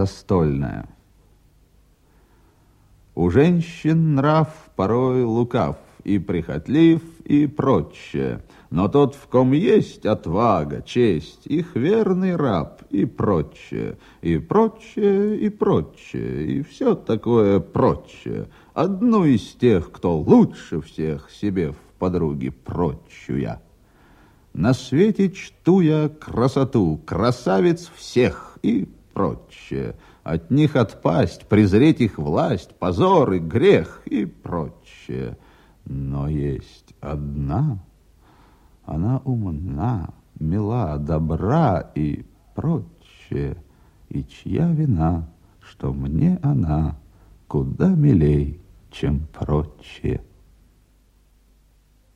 застольная. У женщин нрав порой лукав, и прихотлив, и прочее. Но тот, в ком есть отвага, честь, их верный раб, и прочее, и прочее, и прочее, и все такое прочее. Одну из тех, кто лучше всех себе в подруге прочую я. На свете чту я красоту, красавиц всех и прочее. От них отпасть, презреть их власть, позор и грех и прочее. Но есть одна, она умна, мила, добра и прочее. И чья вина, что мне она куда милей, чем прочее.